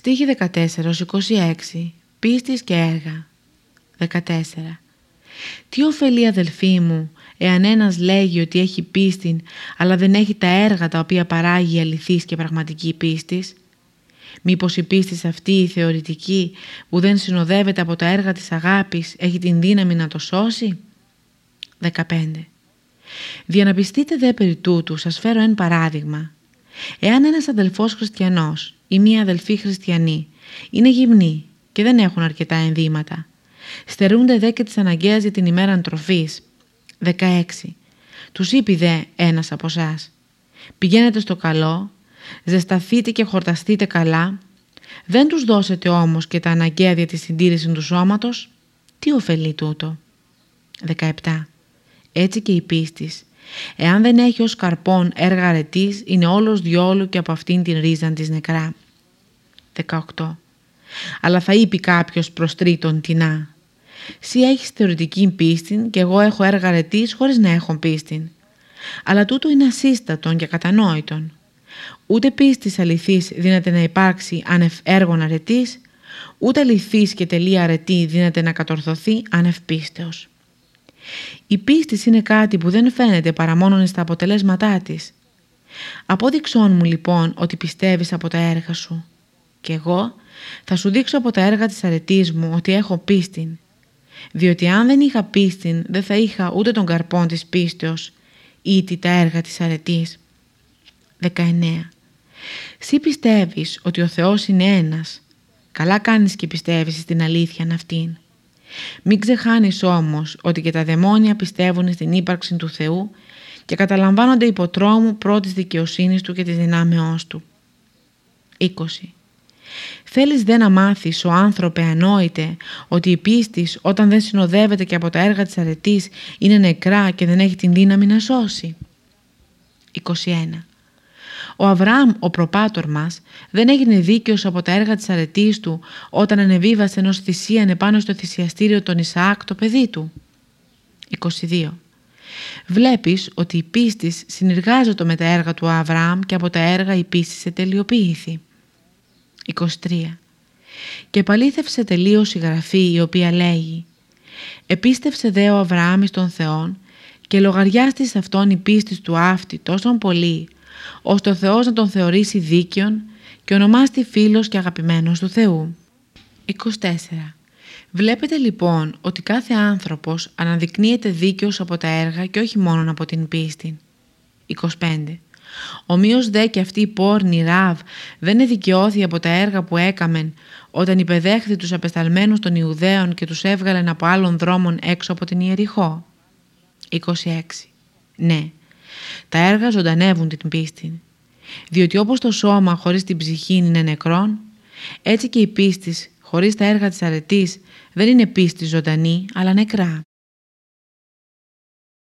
Στοίχη 14-26 Πίστης και έργα. 14 Τι ωφελεί αδελφοί μου εάν ένας λέγει ότι έχει πίστη αλλά δεν έχει τα έργα τα οποία παράγει η αληθής και πραγματική πίστης; Μήπως η πίστη αυτή η θεωρητική που δεν συνοδεύεται από τα έργα της αγάπης έχει την δύναμη να το σώσει; 15 Διαναπιστείτε δε περί τούτου σας φέρω ένα παράδειγμα Εάν ένας αδελφός χριστιανός ή μία αδελφή χριστιανή είναι γυμνοί και δεν έχουν αρκετά ενδύματα, στερούνται δε και τις αναγκαίες για την ημέρα τροφής. 16. Τους είπε δε ένας από εσάς. Πηγαίνετε στο καλό, ζεσταθείτε και χορταστείτε καλά, δεν τους δώσετε όμως και τα αναγκαία για τη συντήρηση του σώματος, τι ωφελεί τούτο. 17. Έτσι και η πίστης Εάν δεν έχει ως καρπόν έργα αρετής, είναι όλος διόλου και από αυτήν την ρίζα της νεκρά. 18. Αλλά θα είπε κάποιος προς τρίτον τεινά. Σύ έχεις θεωρητική πίστη και εγώ έχω έργα αρετής χωρίς να έχω πίστη. Αλλά τούτο είναι ασύστατον και κατανόητον. Ούτε πίστης αληθής δύναται να υπάρξει άνευ έργων αρετής, ούτε αληθής και τελεία αρετή δύναται να κατορθωθεί άνευ πίστεως. Η πίστη είναι κάτι που δεν φαίνεται παρά μόνο στα αποτελέσματά της. Απόδειξόν μου λοιπόν ότι πιστεύεις από τα έργα σου. Και εγώ θα σου δείξω από τα έργα της αρετής μου ότι έχω πίστη. Διότι αν δεν είχα πίστη δεν θα είχα ούτε τον καρπόν της πίστεως ή τα έργα της αρετής. 19. Σύ πιστεύεις ότι ο Θεός είναι ένας; Καλά κάνεις και πιστεύεις στην αλήθεια αυτήν. Μην ξεχάνεις όμως ότι και τα δαιμόνια πιστεύουν στην ύπαρξη του Θεού και καταλαμβάνονται υπό τρόμου πρώτης δικαιοσύνης Του και της δυνάμεώς Του. 20. Θέλεις δε να μάθεις ο άνθρωπε ανόητε ότι η πίστη όταν δεν συνοδεύεται και από τα έργα της αρετής είναι νεκρά και δεν έχει την δύναμη να σώσει. 21. Ο Αβραάμ, ο προπάτορ μας, δεν έγινε δίκαιος από τα έργα της αρετής του όταν ανεβίβασε ενός θυσίαν επάνω στο θυσιαστήριο των Ισαάκ, το παιδί του. 22. Βλέπεις ότι η πίστη συνεργάζεται με τα έργα του Αβραάμ και από τα έργα η πίστη σε τελειοποίηθη. 23. Και παλήθευσε τελείως η γραφή η οποία λέγει «Επίστευσε δε ο Αβραάμ τον Θεόν και λογαριάστης αυτόν η πίστη του αυτή τόσο πολύ ώστε ο Θεός να τον θεωρήσει δίκαιον και ονομάστη φίλος και αγαπημένος του Θεού. 24. Βλέπετε λοιπόν ότι κάθε άνθρωπος αναδεικνύεται δίκαιος από τα έργα και όχι μόνο από την πίστη. 25. Ομοίως δε και αυτή η πόρνη Ραβ δεν εδικαιώθη από τα έργα που έκαμεν όταν υπεδέχθη τους απεσταλμένους των Ιουδαίων και τους έβγαλεν από άλλων δρόμων έξω από την Ιεριχώ. 26. Ναι, τα έργα ζωντανεύουν την πίστη. Διότι όπως το σώμα χωρίς την ψυχή είναι νεκρόν, έτσι και η πίστη χωρίς τα έργα της αρετής δεν είναι πίστη ζωντανή αλλά νεκρά.